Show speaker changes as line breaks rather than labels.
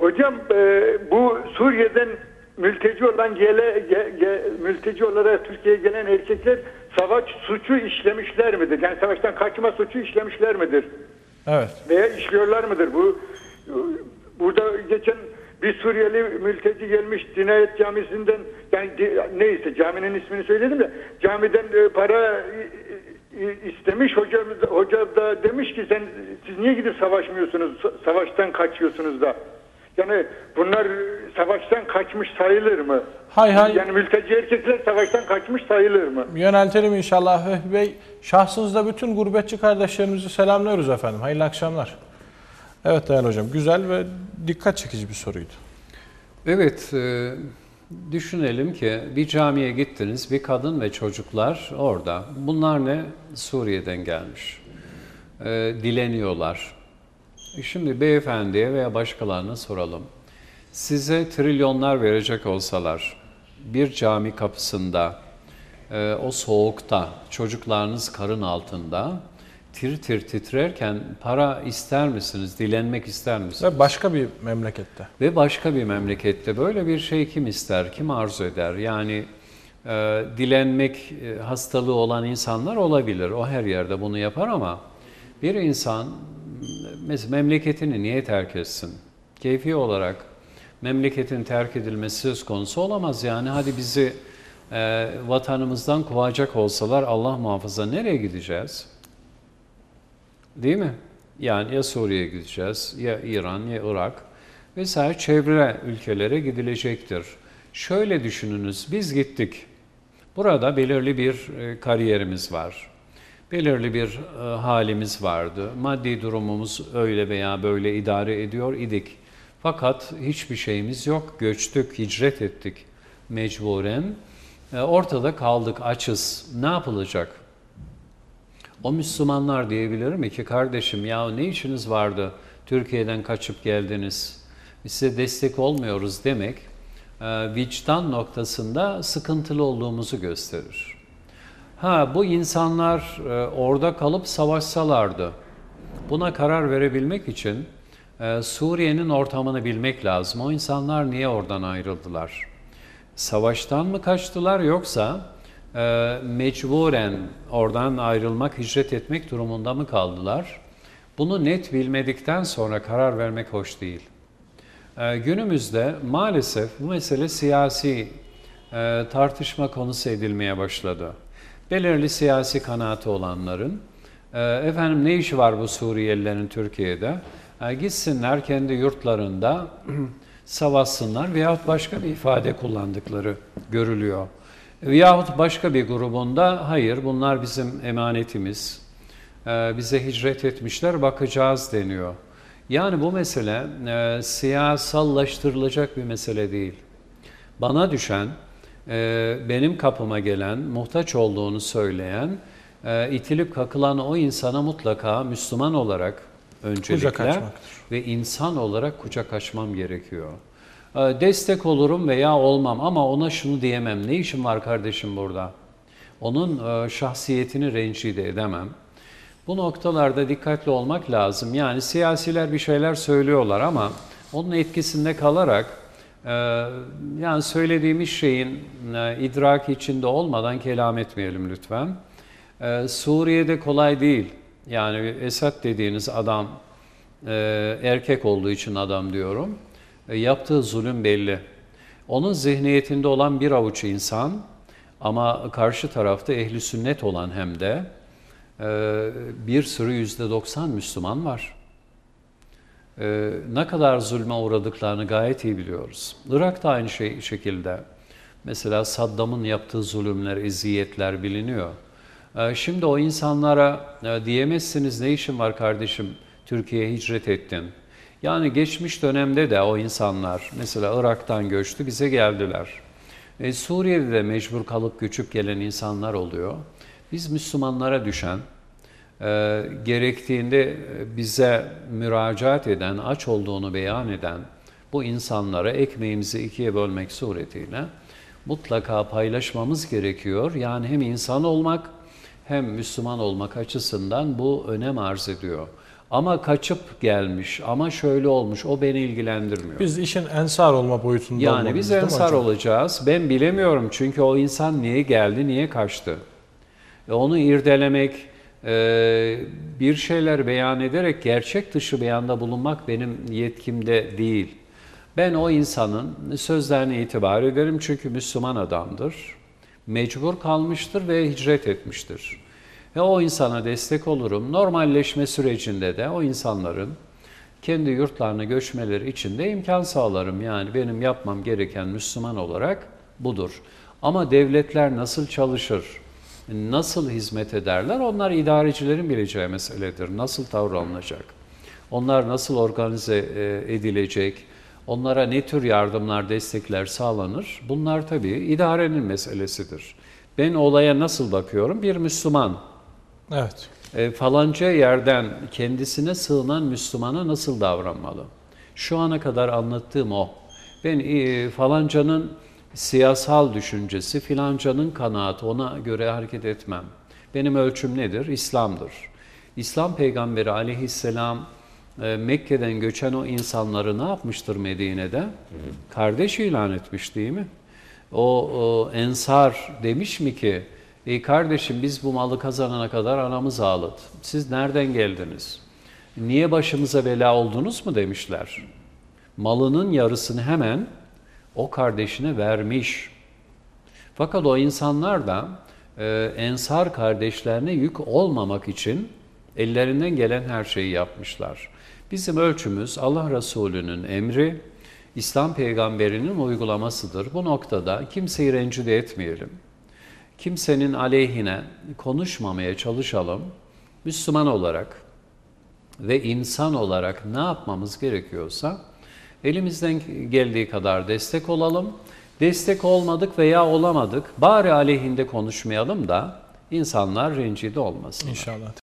Hocam e, bu Suriye'den mülteci olan gele, ge, ge, mülteci olarak Türkiye'ye gelen erkekler savaş suçu işlemişler midir? Yani savaştan kaçma suçu işlemişler midir?
Evet.
Veya işliyorlar mıdır? Bu burada geçen bir Suriyeli mülteci gelmiş Dinayet Camisi'nden yani neyse caminin ismini söyledim de camiden e, para istemiş hoca hoca da demiş ki sen siz niye gidip savaşmıyorsunuz Sa- savaştan kaçıyorsunuz da yani bunlar savaştan kaçmış sayılır mı?
Hay hay.
Yani mülteci erkekler savaştan kaçmış sayılır mı?
Yöneltelim inşallah Vehbi Bey. Şahsınızda bütün gurbetçi kardeşlerimizi selamlıyoruz efendim. Hayırlı akşamlar. Evet değerli hocam. Güzel ve dikkat çekici bir soruydu.
Evet, e, düşünelim ki bir camiye gittiniz, bir kadın ve çocuklar orada. Bunlar ne? Suriye'den gelmiş. E, dileniyorlar. Şimdi beyefendiye veya başkalarına soralım. Size trilyonlar verecek olsalar, bir cami kapısında, e, o soğukta, çocuklarınız karın altında, tir tir titrerken para ister misiniz, dilenmek ister misiniz?
Ve başka bir memlekette.
Ve başka bir memlekette böyle bir şey kim ister, kim arzu eder? Yani e, dilenmek e, hastalığı olan insanlar olabilir. O her yerde bunu yapar ama bir insan mesela memleketini niye terk etsin? Keyfi olarak memleketin terk edilmesi söz konusu olamaz. Yani hadi bizi e, vatanımızdan kovacak olsalar Allah muhafaza nereye gideceğiz? Değil mi? Yani ya Suriye'ye gideceğiz, ya İran, ya Irak vesaire çevre ülkelere gidilecektir. Şöyle düşününüz, biz gittik. Burada belirli bir e, kariyerimiz var. Belirli bir e, halimiz vardı. Maddi durumumuz öyle veya böyle idare ediyor idik. Fakat hiçbir şeyimiz yok. Göçtük, hicret ettik mecburen. E, ortada kaldık, açız. Ne yapılacak? O Müslümanlar diyebilir mi ki kardeşim ya ne işiniz vardı Türkiye'den kaçıp geldiniz size destek olmuyoruz demek e, vicdan noktasında sıkıntılı olduğumuzu gösterir. Ha bu insanlar e, orada kalıp savaşsalardı buna karar verebilmek için e, Suriye'nin ortamını bilmek lazım. O insanlar niye oradan ayrıldılar? Savaştan mı kaçtılar yoksa e, mecburen oradan ayrılmak, hicret etmek durumunda mı kaldılar? Bunu net bilmedikten sonra karar vermek hoş değil. E, günümüzde maalesef bu mesele siyasi e, tartışma konusu edilmeye başladı. Belirli siyasi kanaati olanların, e, efendim ne işi var bu Suriyelilerin Türkiye'de? E, gitsinler kendi yurtlarında savaşsınlar veyahut başka bir ifade kullandıkları görülüyor. Veyahut başka bir grubunda hayır bunlar bizim emanetimiz, e, bize hicret etmişler bakacağız deniyor. Yani bu mesele siyasallaştırılacak bir mesele değil. Bana düşen, e, benim kapıma gelen, muhtaç olduğunu söyleyen, e, itilip kakılan o insana mutlaka Müslüman olarak öncelikle ve insan olarak kucak açmam gerekiyor. E, Destek olurum veya olmam ama ona şunu diyemem. Ne işim var kardeşim burada? Onun e, şahsiyetini rencide edemem. Bu noktalarda dikkatli olmak lazım. Yani siyasiler bir şeyler söylüyorlar ama onun etkisinde kalarak yani söylediğimiz şeyin e, idrak içinde olmadan kelam etmeyelim lütfen. E, Suriye'de kolay değil. Yani Esad dediğiniz adam e, erkek olduğu için adam diyorum. E, yaptığı zulüm belli. Onun zihniyetinde olan bir avuç insan ama karşı tarafta ehli sünnet olan hem de bir sürü yüzde doksan Müslüman var. E, ne kadar zulme uğradıklarını gayet iyi biliyoruz. Irak da aynı şey şekilde. Mesela Saddam'ın yaptığı zulümler, eziyetler biliniyor. E, şimdi o insanlara e, diyemezsiniz ne işin var kardeşim Türkiye'ye hicret ettin. Yani geçmiş dönemde de o insanlar mesela Irak'tan göçtü bize geldiler. E, Suriye'de de mecbur kalıp göçüp gelen insanlar oluyor. Biz Müslümanlara düşen, e, gerektiğinde bize müracaat eden, aç olduğunu beyan eden bu insanlara ekmeğimizi ikiye bölmek suretiyle mutlaka paylaşmamız gerekiyor. Yani hem insan olmak hem Müslüman olmak açısından bu önem arz ediyor. Ama kaçıp gelmiş, ama şöyle olmuş, o beni ilgilendirmiyor.
Biz işin ensar olma boyutunda
Yani biz ensar olacağız. Ben bilemiyorum çünkü o insan niye geldi, niye kaçtı. E, Onu irdelemek, bir şeyler beyan ederek gerçek dışı beyanda bulunmak benim yetkimde değil. Ben o insanın sözlerine itibar ederim çünkü Müslüman adamdır. Mecbur kalmıştır ve hicret etmiştir. Ve o insana destek olurum. Normalleşme sürecinde de o insanların kendi yurtlarına göçmeleri için de imkan sağlarım. Yani benim yapmam gereken Müslüman olarak budur. Ama devletler nasıl çalışır, nasıl hizmet ederler onlar idarecilerin bileceği meseledir. Nasıl tavır alınacak, onlar nasıl organize e, edilecek, onlara ne tür yardımlar, destekler sağlanır bunlar tabii idarenin meselesidir. Ben olaya nasıl bakıyorum? Bir Müslüman
Evet.
e, falanca yerden kendisine sığınan Müslümana nasıl davranmalı? Şu ana kadar anlattığım o. Ben e, falancanın siyasal düşüncesi, filancanın kanaati ona göre hareket etmem. Benim ölçüm nedir? İslam'dır. İslam peygamberi aleyhisselam e, Mekke'den göçen o insanları ne yapmıştır Medine'de? Kardeş ilan etmiş değil mi? O, o ensar demiş mi ki, Ey kardeşim biz bu malı kazanana kadar anamız ağladı. Siz nereden geldiniz? Niye başımıza bela oldunuz mu demişler. Malının yarısını hemen o kardeşine vermiş. Fakat o insanlar da e, ensar kardeşlerine yük olmamak için ellerinden gelen her şeyi yapmışlar. Bizim ölçümüz Allah Resulü'nün emri, İslam peygamberinin uygulamasıdır. Bu noktada kimseyi rencide etmeyelim. Kimsenin aleyhine konuşmamaya çalışalım. Müslüman olarak ve insan olarak ne yapmamız gerekiyorsa elimizden geldiği kadar destek olalım. Destek olmadık veya olamadık bari aleyhinde konuşmayalım da insanlar rencide olmasın.
İnşallah.